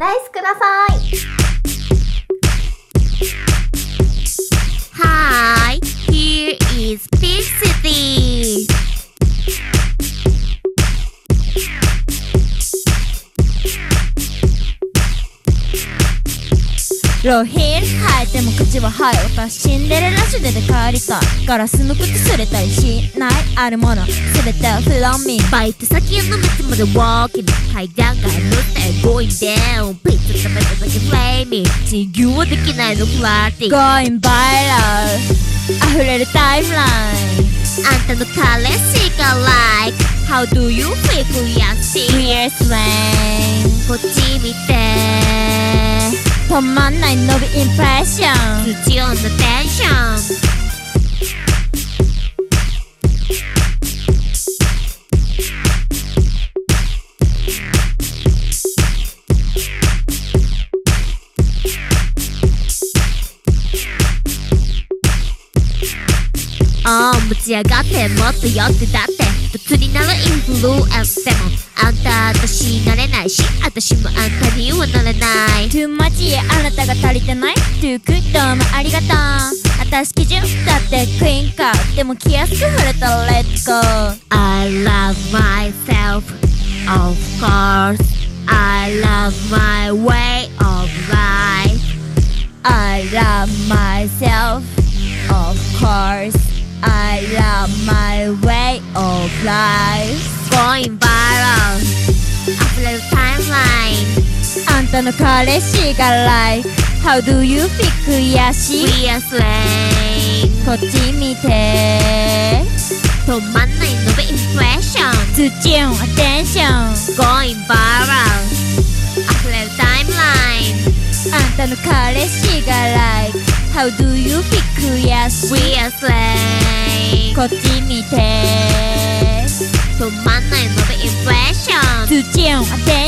ライスください Hi, here is Big City. ロヒール履いても口は生えたシンデレラシデで帰りたいガラスの靴すれたりしないあるもの。すべてをフロンミーバイト先の道まで walking 階段が乗って going down ピッツァ食べただけフレーミー授業はできないのフラーティー。Going viral 溢れるタイムライン。あんたの彼氏が like How do you feel 悔しい We're slang こっち見て止まんない伸びインプレッション必要なテンションああ持ち上がってもっと寄ってだって別になるインフルエンスでもあんた私なれないし私もあんたにはなれない Too much あなたが足りてない Too good どうもありがとう私基準だってクイーンかでも気安く触れたら Let's go I love myself, of course. I love my way of life. I love myself Of course I love my way of life Going viral. 溢れるタイムライン。あんたの彼氏が Like How do you feel 悔しい We are slang. こっち見て止まんないのべインプレッション。ズチュンアテンション Going viral. 溢れるタイムライン。あんたの彼氏が Like How do you feel 悔しい We are slang. こっち見て止まんないのべインプレッション。ズチュンアテ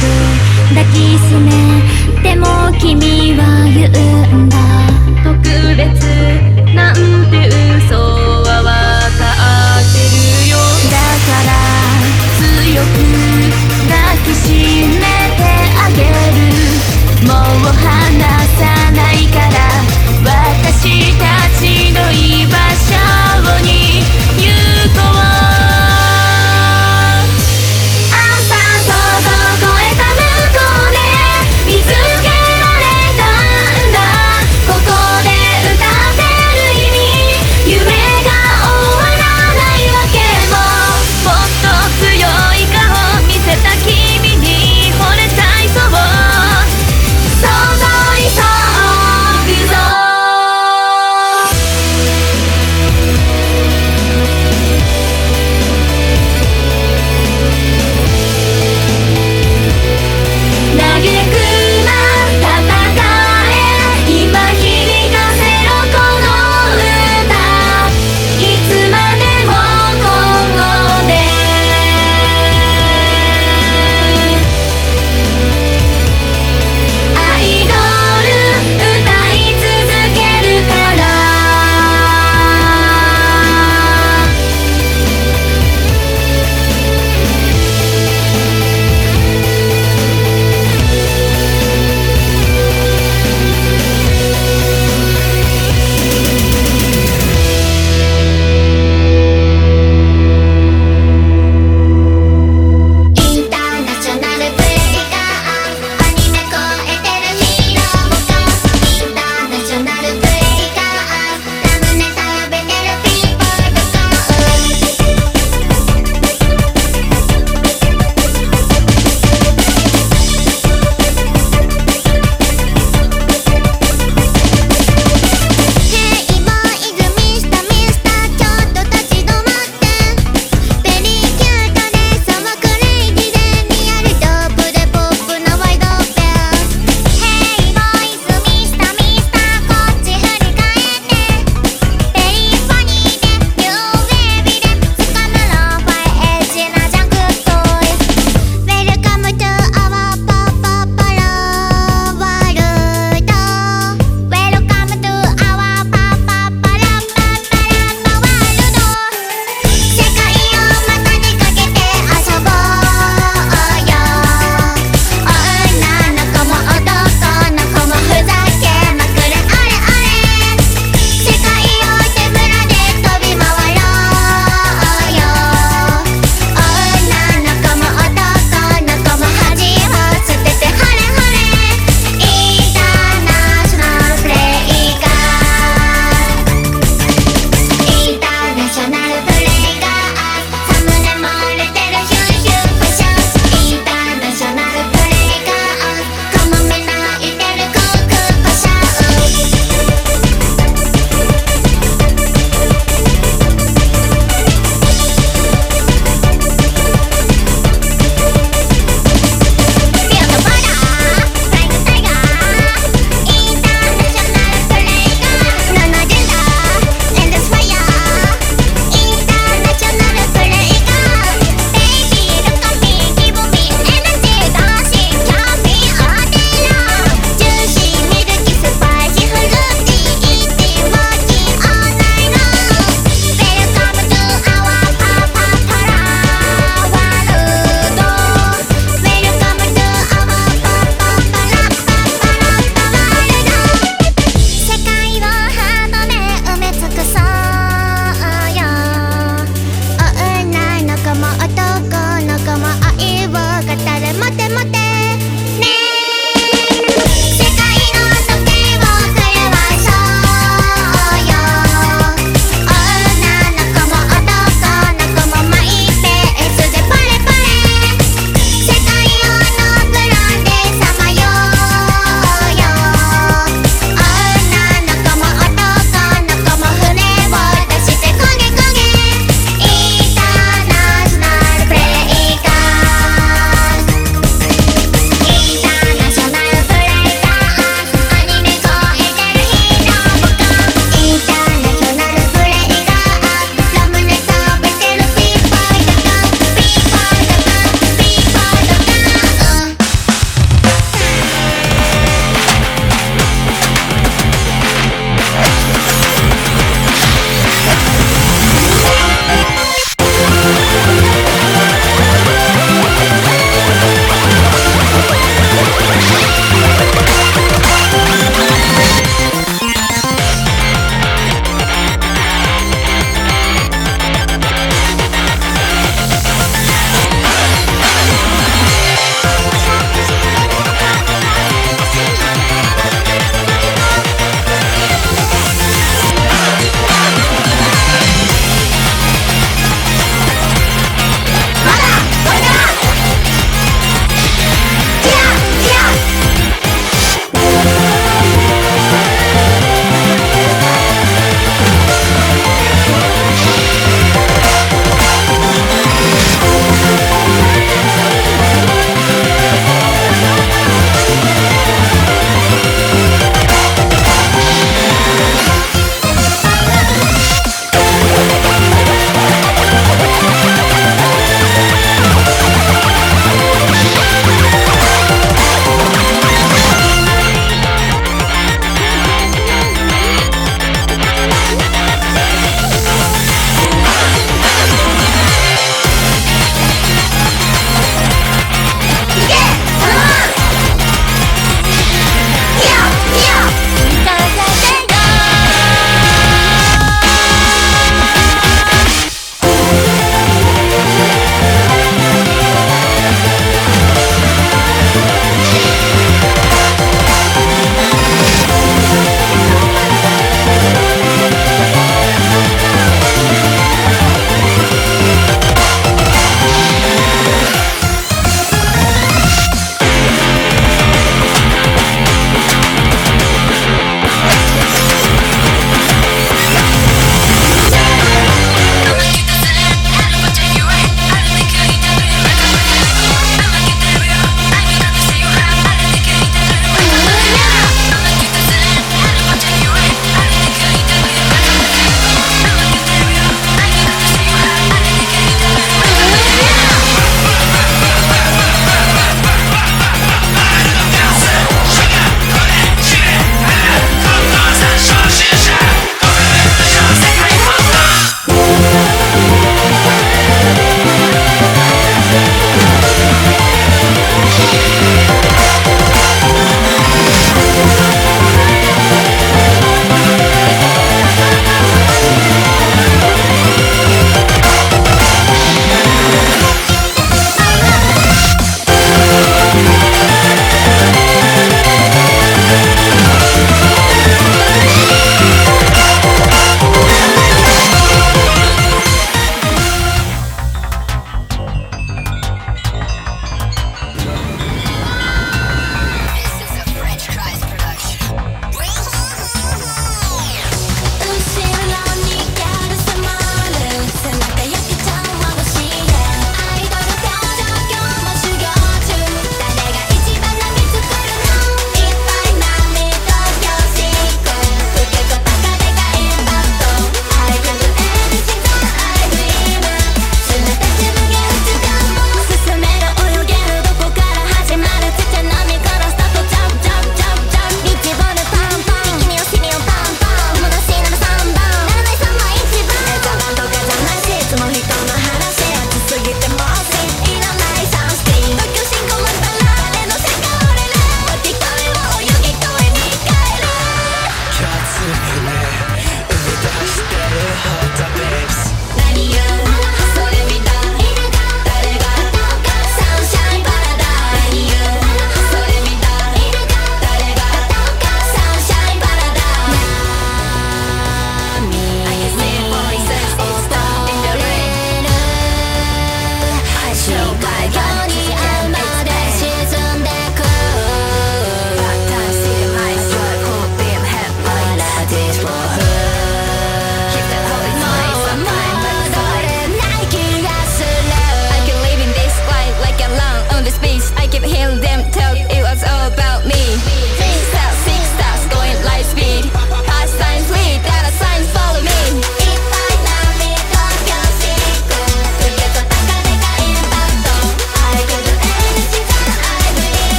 く抱きしめても君は言うんだ。特別なんて嘘はわかってるよ。だから強く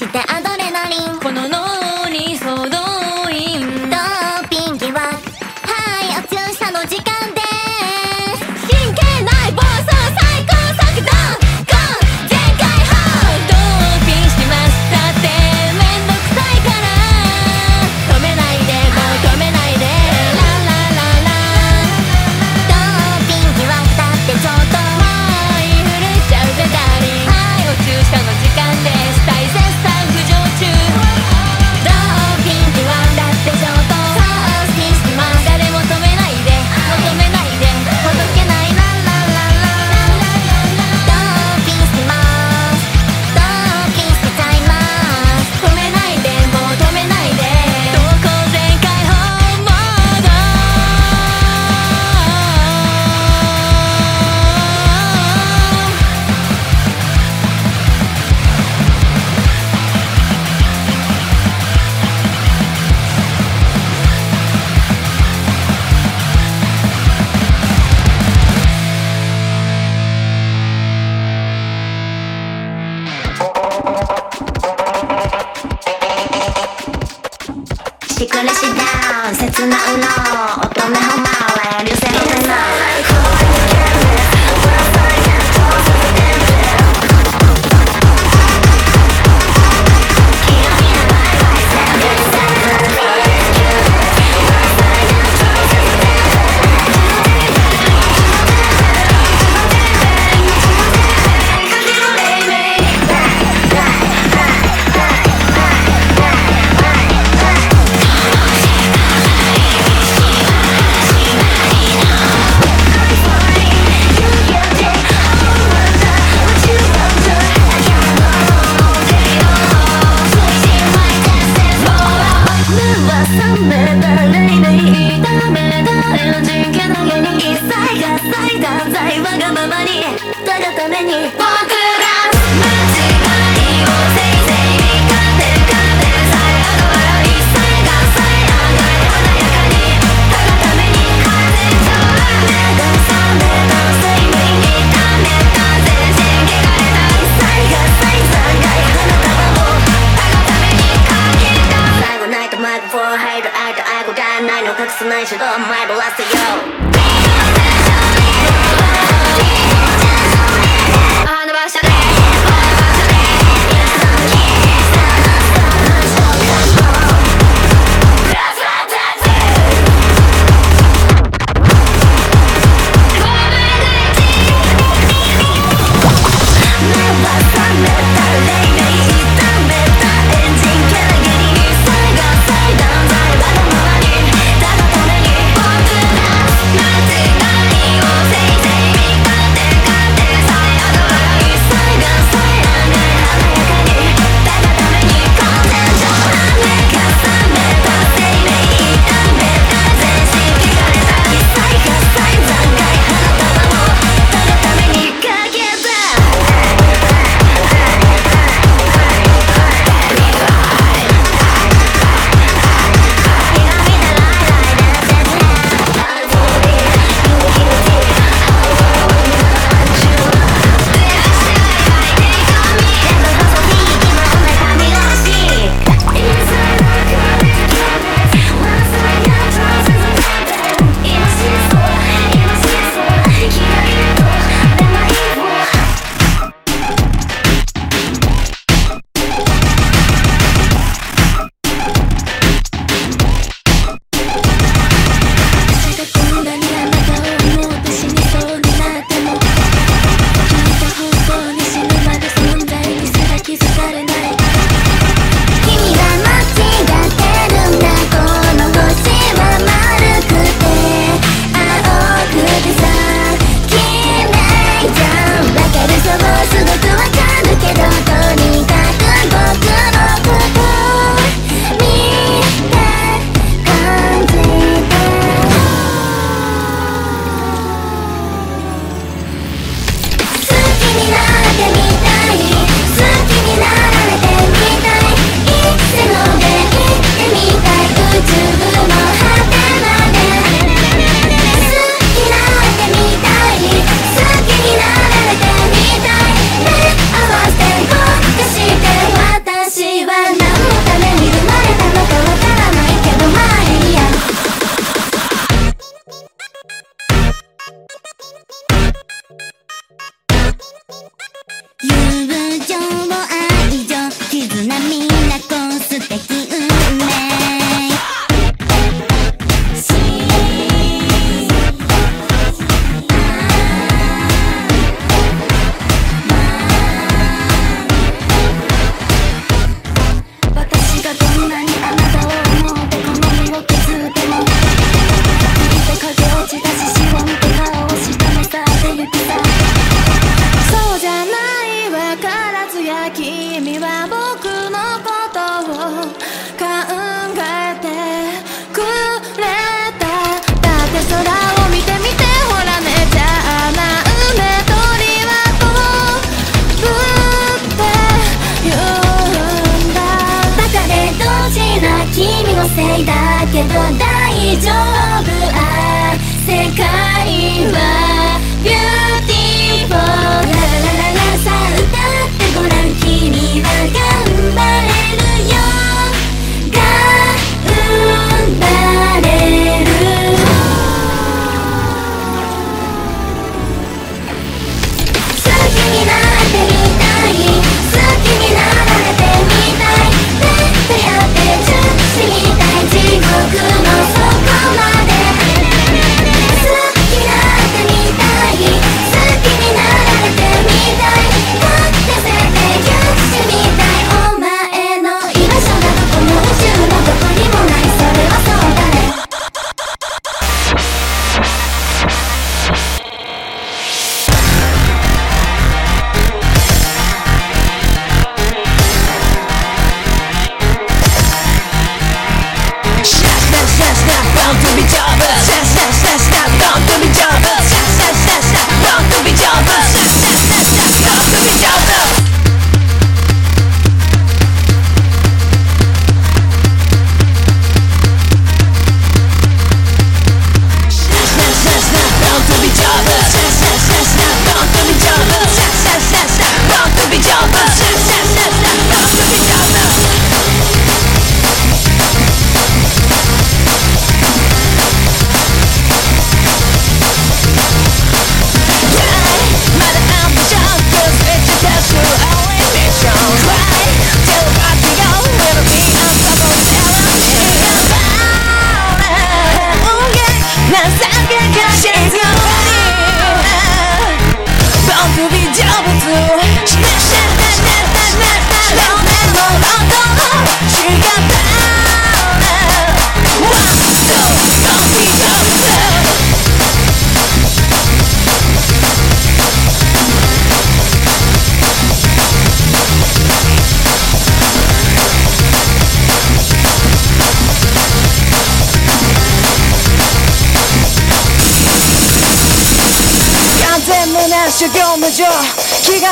してアドレナリン。この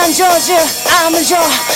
I'm Georgia, I'm your.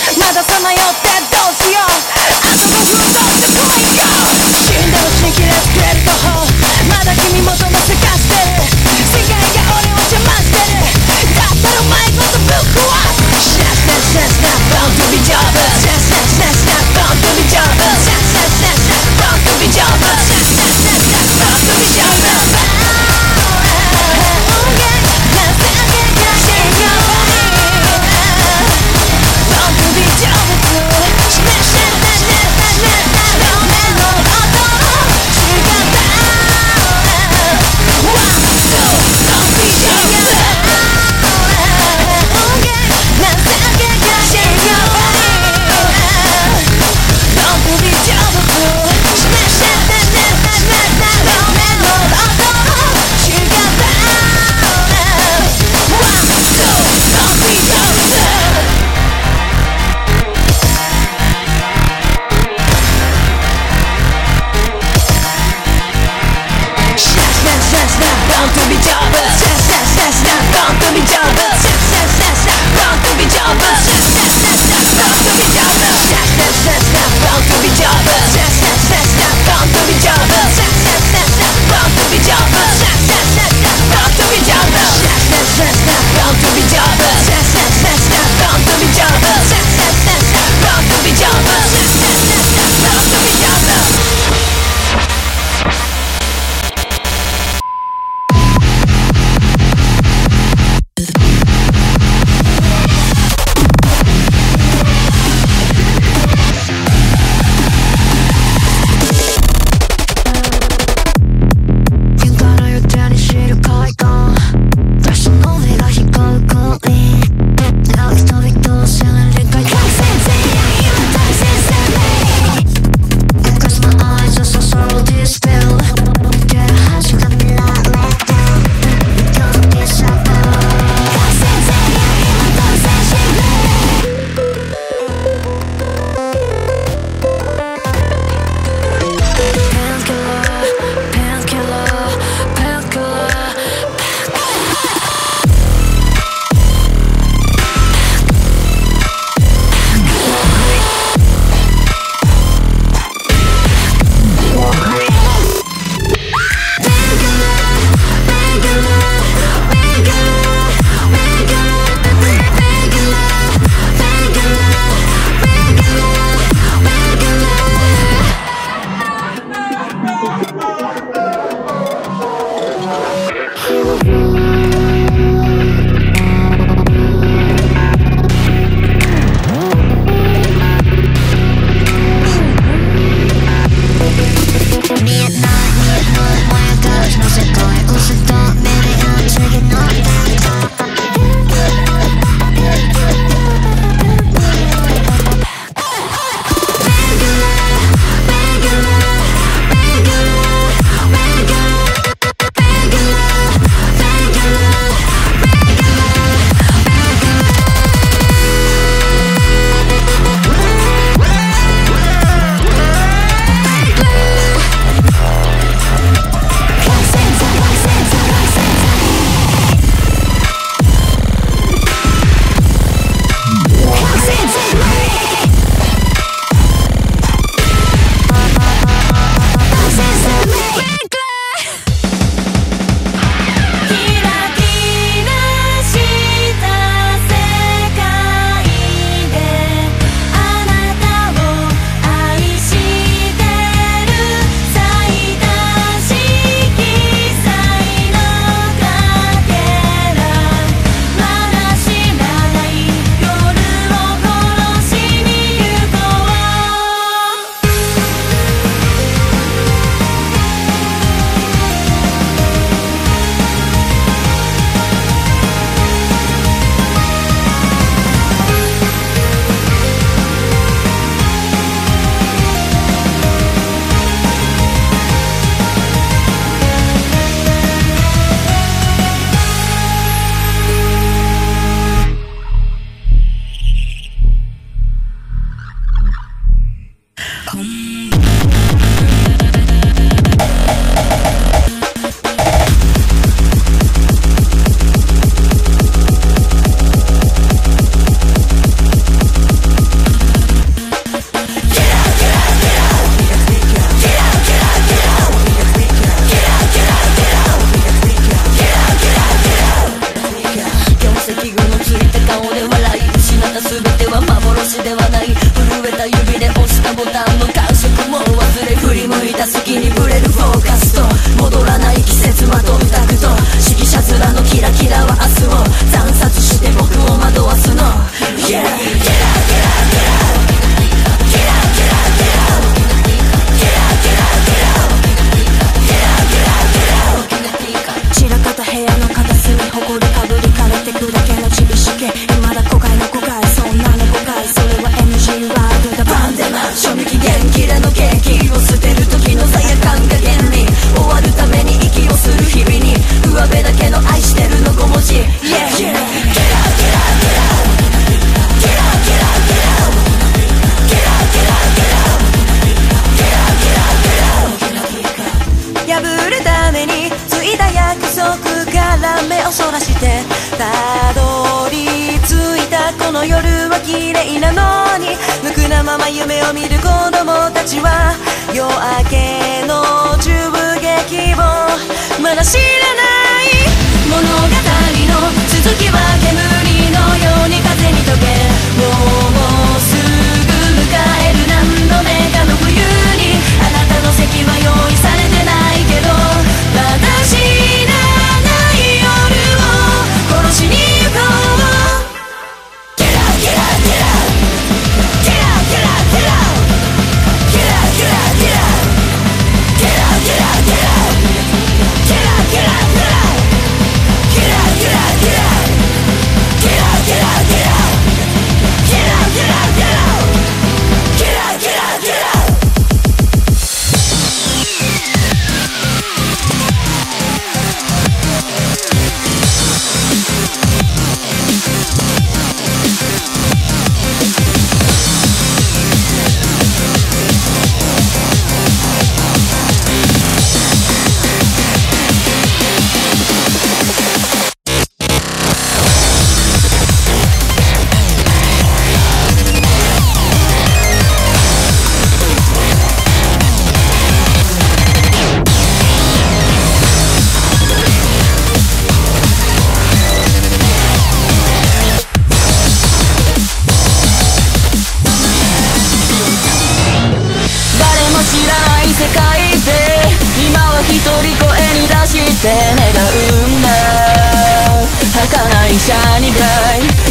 車にが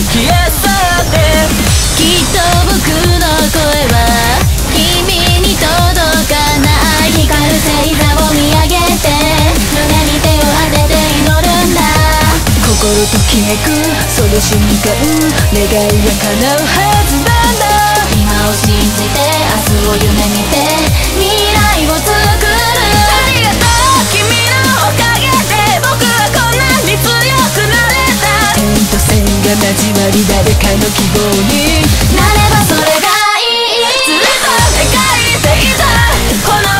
消え去ってきっと僕の声は君に届かない光る星座を見上げて胸に手を当てて祈るんだ心ときめくその瞬間願いが叶うはずなんだ今を信じて明日を夢見てが始まり誰かの希望になればそれがいいずっと願いていた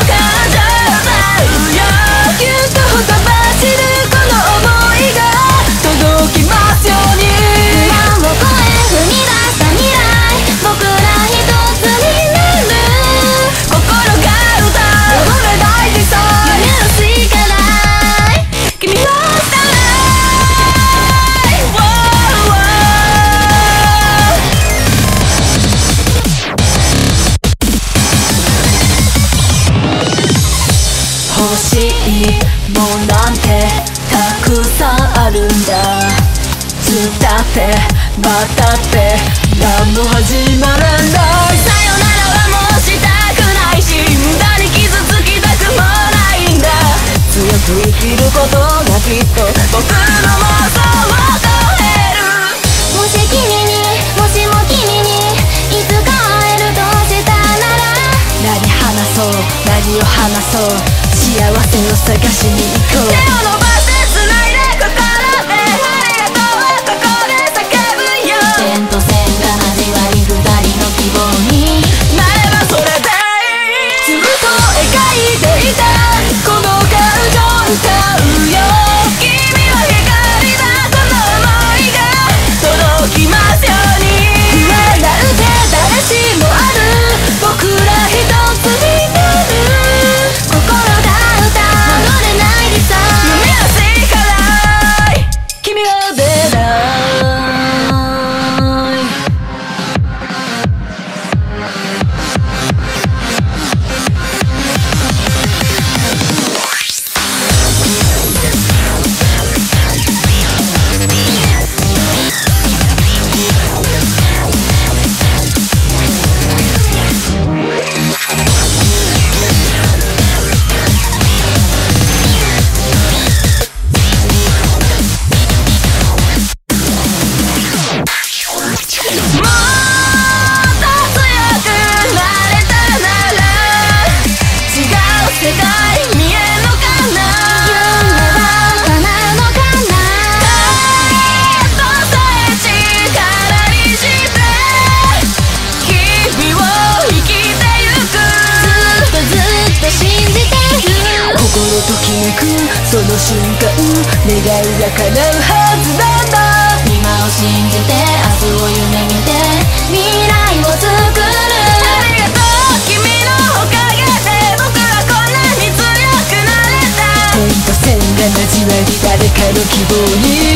希望に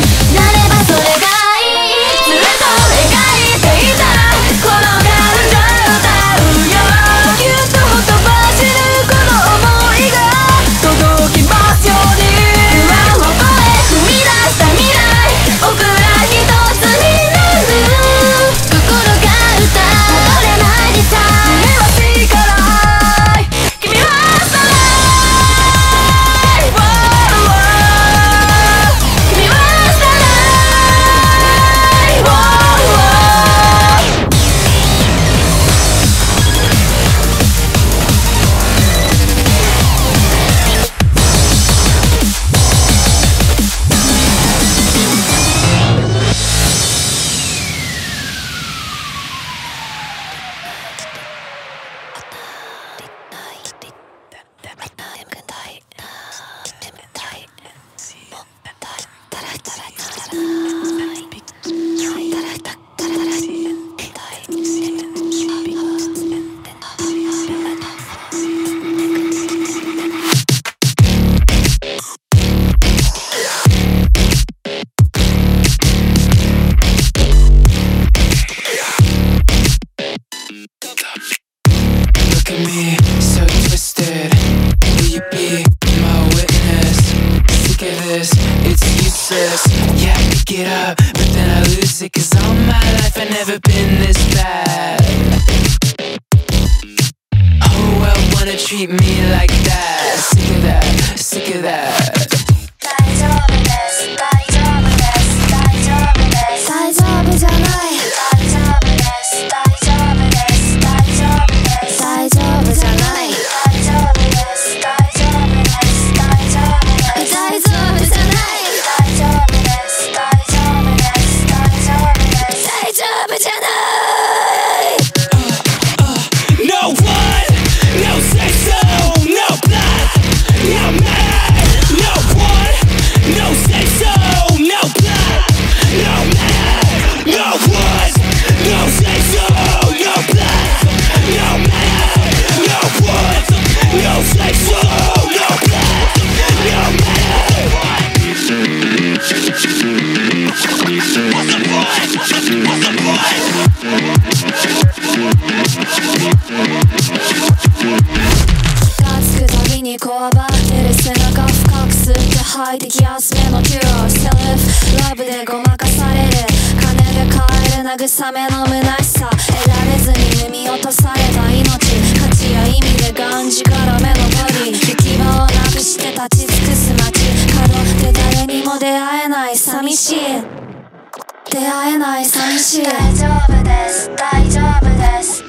丈夫です。大丈夫です。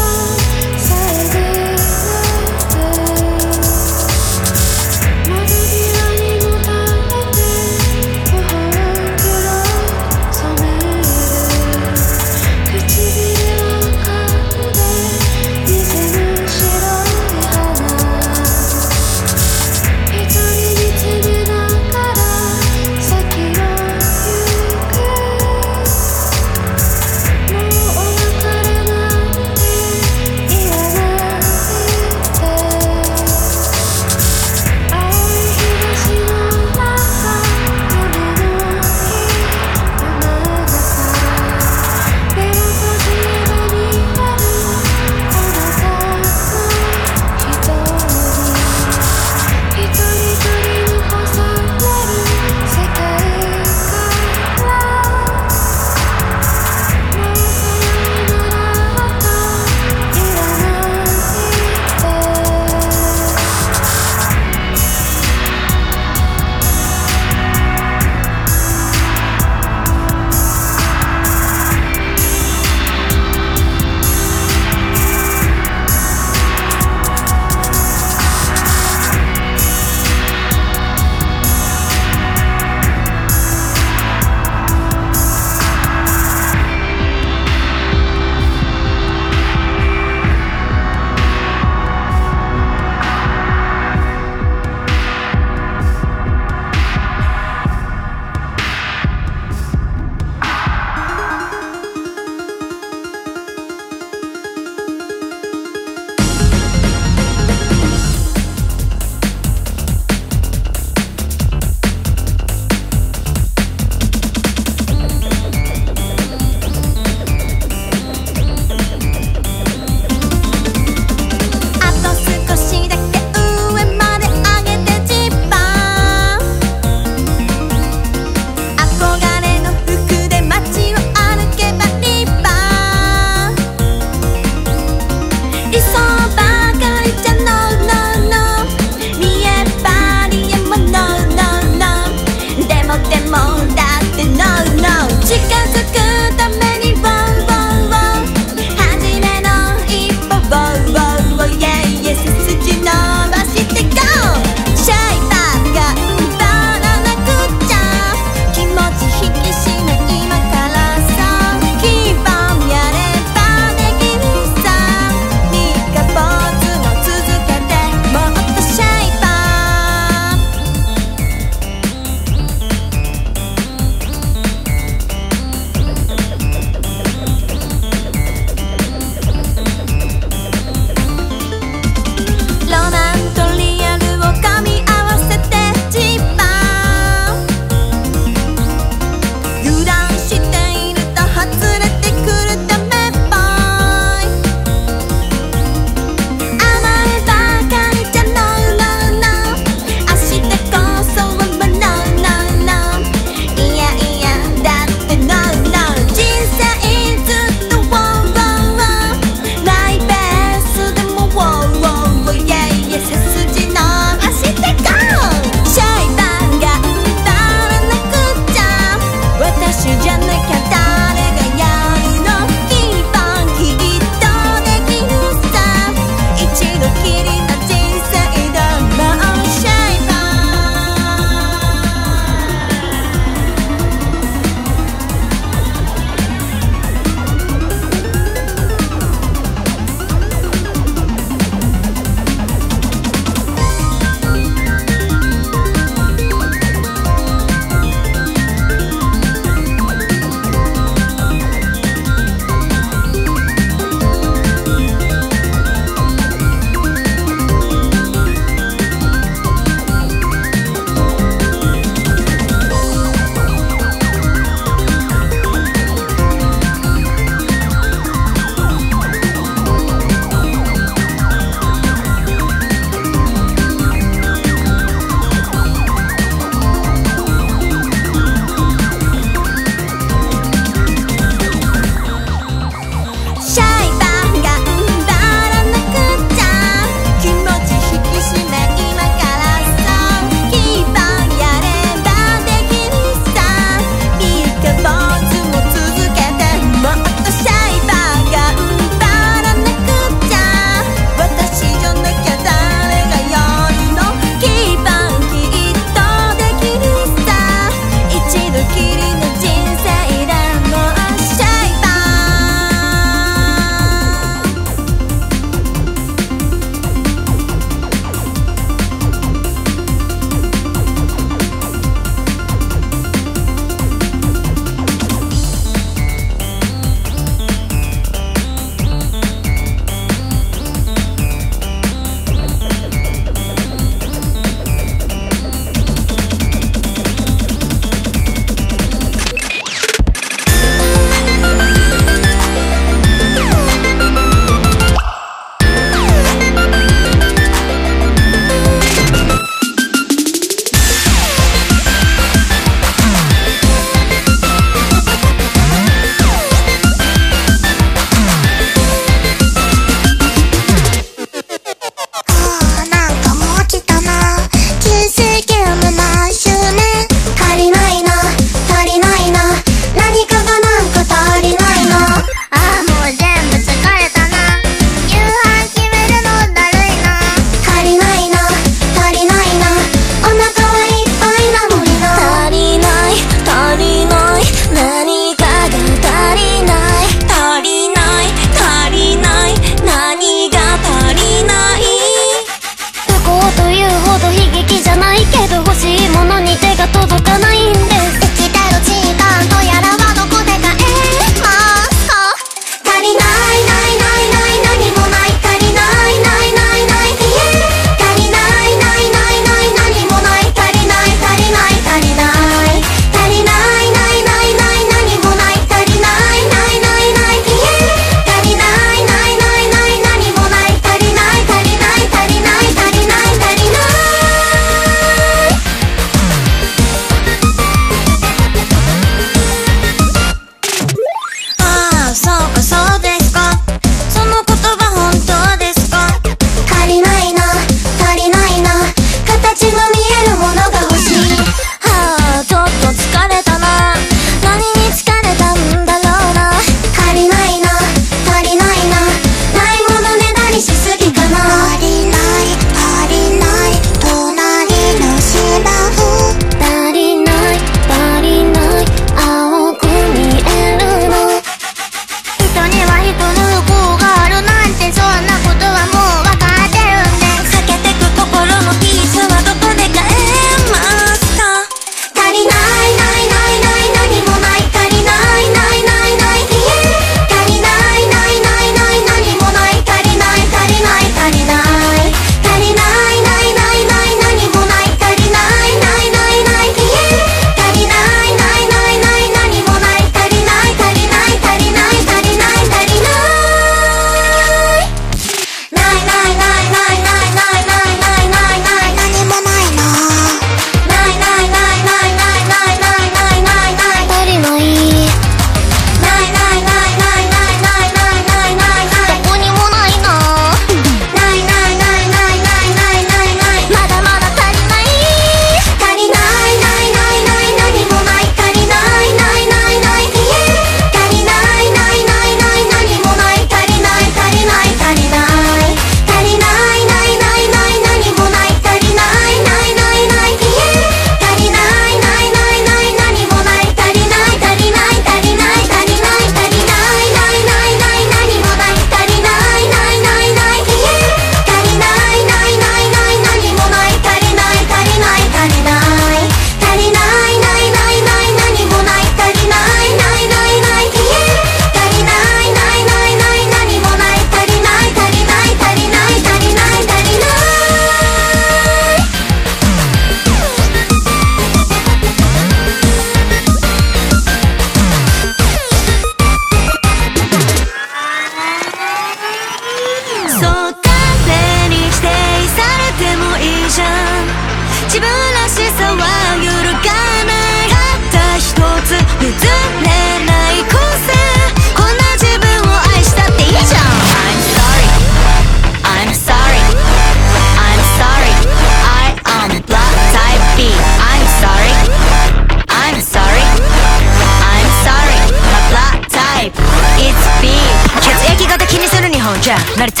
Energia.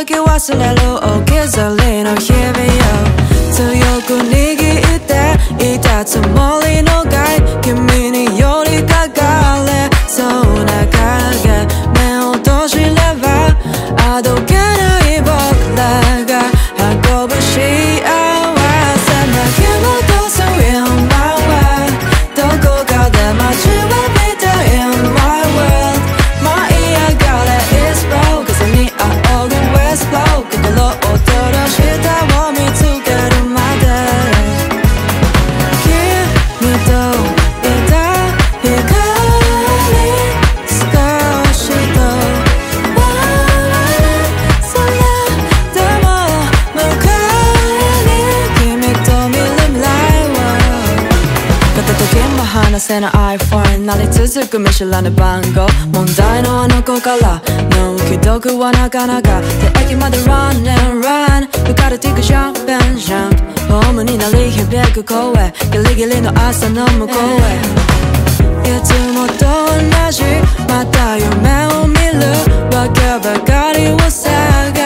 Look at what's in the oh すぐ見知らぬ番号問題のあの子から。の既読はなかなか。で駅まで Run and Run 浮かれていくジャンプ and ジャンプ。ホームになり響く声。ギリギリの朝の向こうへ。いつもと同じ。また夢を見る。わけばかりを探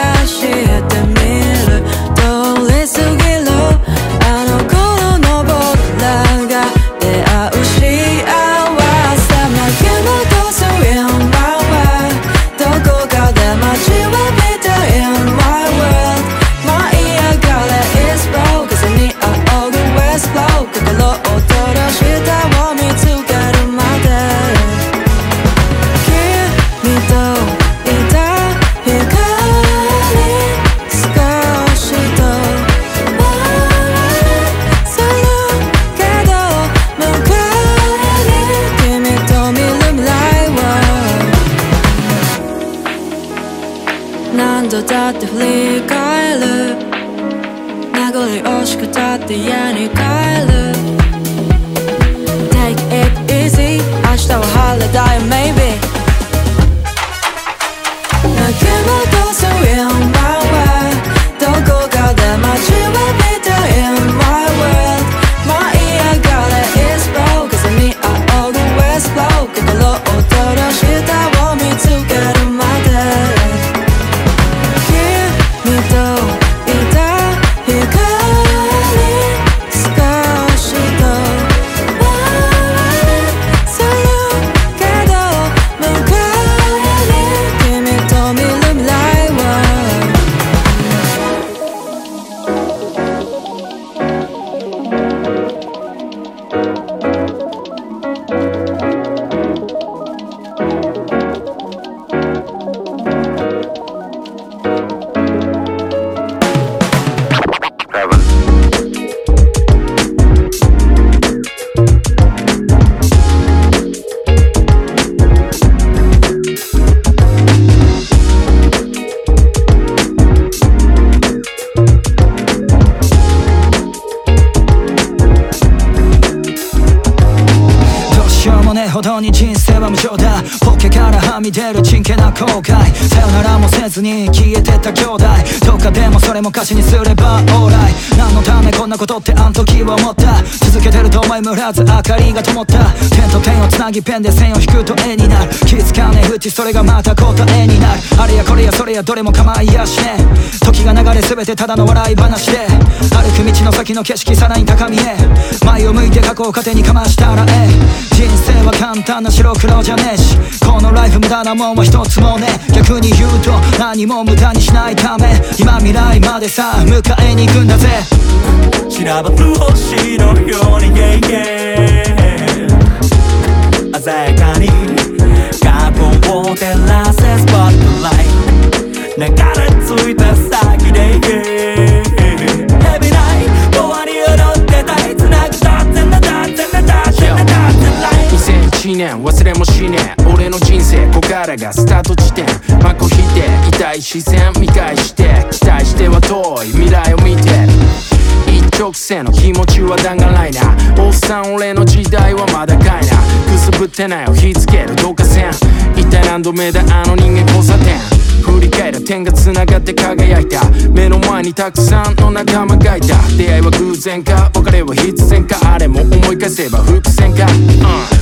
らず明かりが灯った。点と点をつなぎペンで線を引くとなる気づかねえうちそれがまた答えになる。あれやこれやそれやどれも構いやしね時が流れ全てただの笑い話で。歩く道の先の景色さらに高みへ。前を向いて過去を糧にかましたらえ。人生は簡単な白黒じゃねえし。このライフ無駄なもんは一つもね逆に言うと何も無駄にしないため。今未来までさ迎えに行くんだぜ。散らばる星のように yeah, yeah 鮮やかにを照らせスポットライト流れ着いた先で yeah Every night 終わり踊ってたい繋ぐだってなだってなだってなだってライト2001年忘れもしねえ俺の人生ここからがスタート地点幕引いて痛い視線見返して期待しては遠い未来を見て一直線の気持ちは弾丸ライナーおっさん俺の時代はまだかいなくすぶってないを火つける導火線一体何度目だあの人間交差点。振り返る点が繋がって輝いた。目の前にたくさんの仲間がいた。出会いは偶然か別れは必然か。あれも思い返せば伏線か、うん、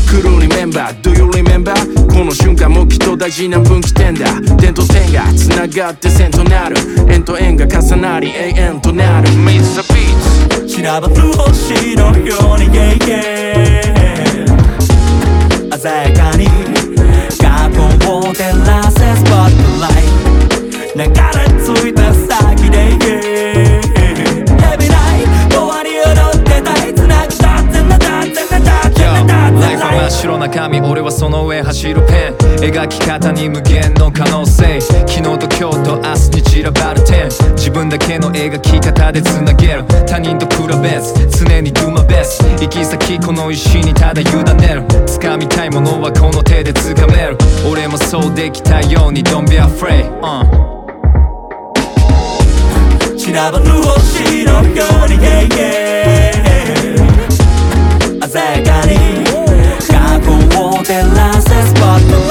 クルーリメンバー。Do you remember? この瞬間もきっと大事な分岐点だ。点と点が繋がって線となる。円と円が重なり永遠となる。Mr. Beats 散らばる星のように yeah, yeah 鮮やかに。過去を照らせスポットライト。流れ着いた先で y 真っ白な紙俺はその上走るペン描き方に無限の可能性昨日と今日と明日に散らばる点自分だけの描き方でつなげる他人と比べず常に do my best 行き先この石にただ委ねる掴みたいものはこの手で掴める。俺もそうできたように Don't be afraid、uh 散らばる星のように yeah, yeah 鮮やかに去を照らせスポット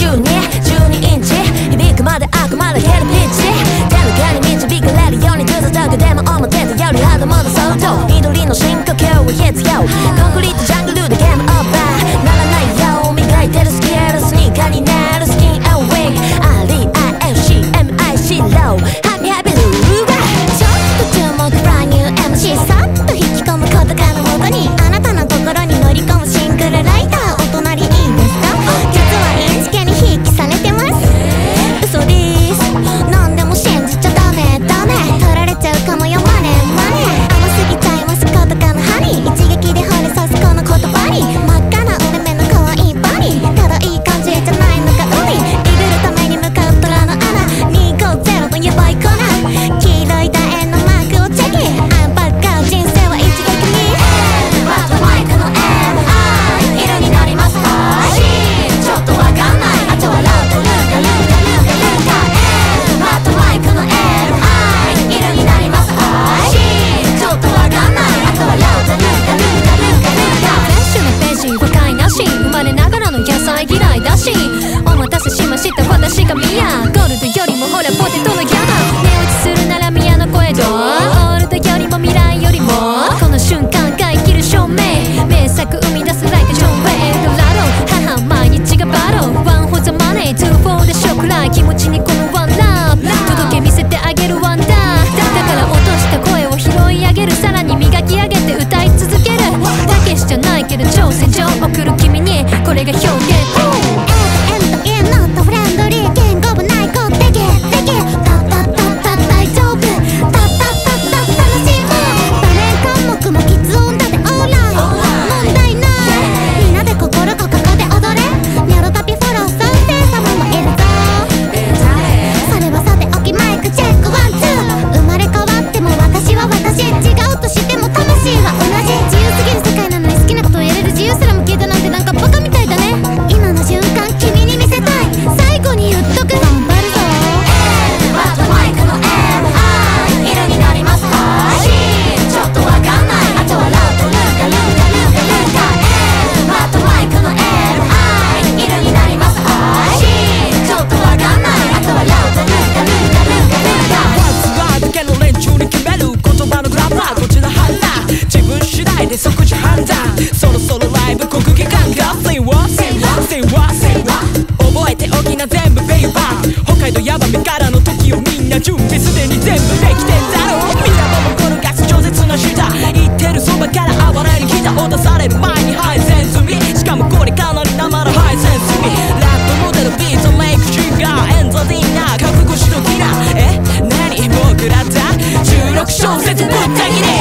ビ Take it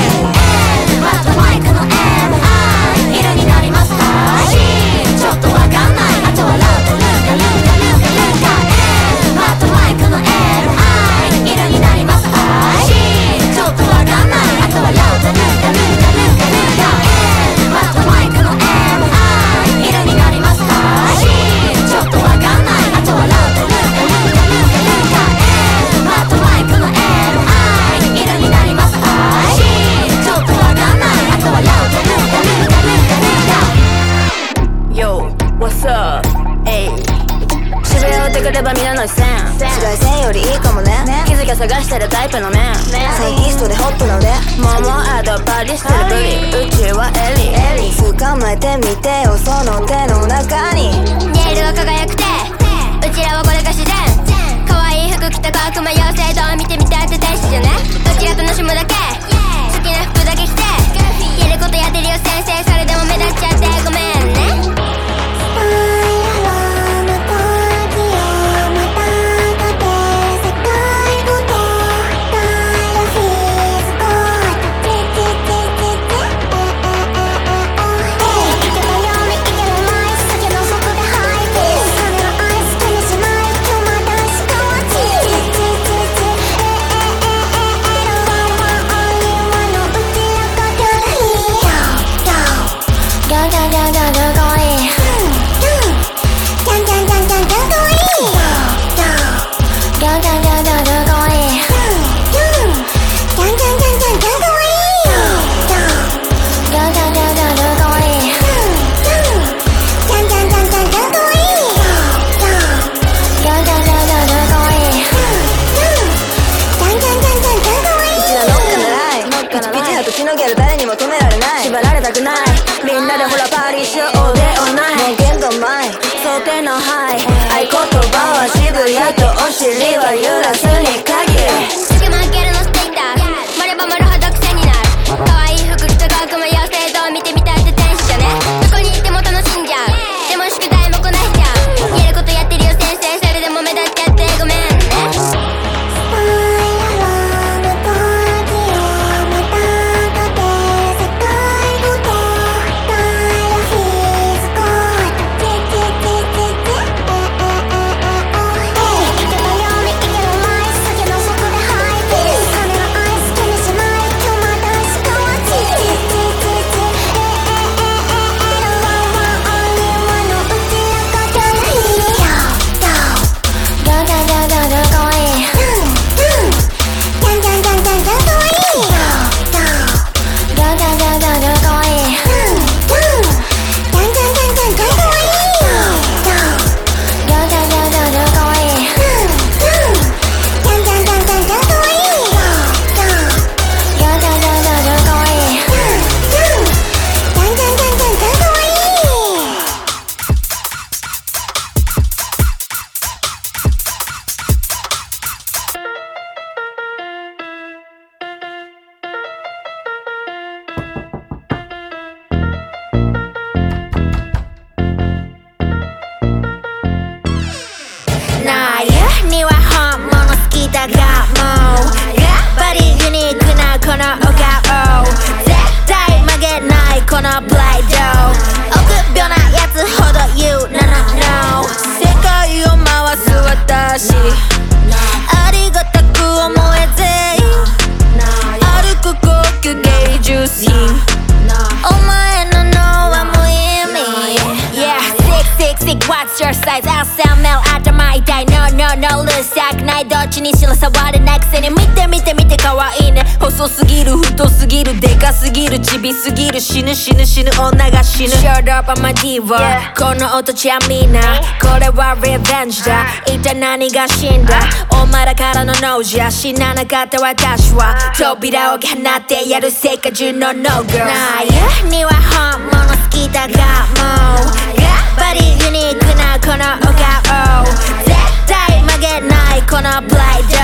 とちゃみんなこれはリベンジだ一体何が死んだお前らからのノーじゃ死ななかった私は扉を放ってやる世界中のノーグルないには本物好きだがもうやっぱりユニークなこのお顔絶対曲げないこのプライド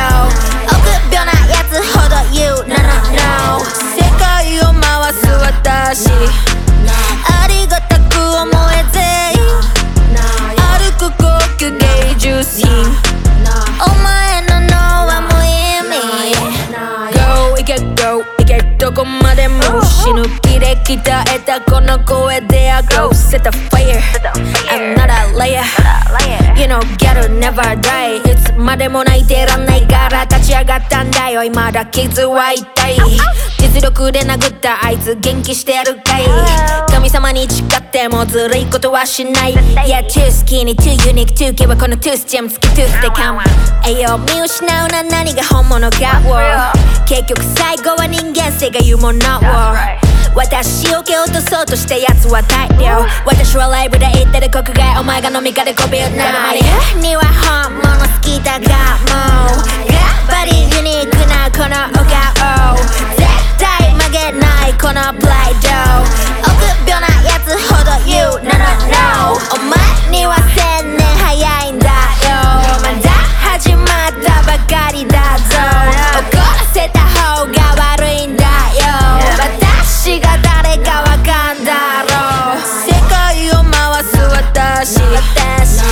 臆病なやつほど言うなら No 世界を回す私気で鍛えたこの声で I go set the fire I'm not a liar You know get it never die いつまでも泣いてらんないから立ち上がったんだよ。今だ傷は痛い。実力で殴ったあいつ元気してやるかい。神様に誓ってもずるいことはしない。Yeah too skinny too unique too 今日はこのトゥースジェム付きトゥースでカム栄養見失うな何が本物か結局最後は人間性が言うもの私を蹴落とそうとしたやつは大量。私はライブで言ってる国外お前が飲み会でこびるなには本物好きだがもうやっぱりユニークなこのお顔絶対曲げないこのプライド臆病なやつほど言う No no お前には千年早いんだよ。まだ始まったばかりだぞ怒らせた方が悪いんだよ。私が誰かわかんだろう世界を回す私私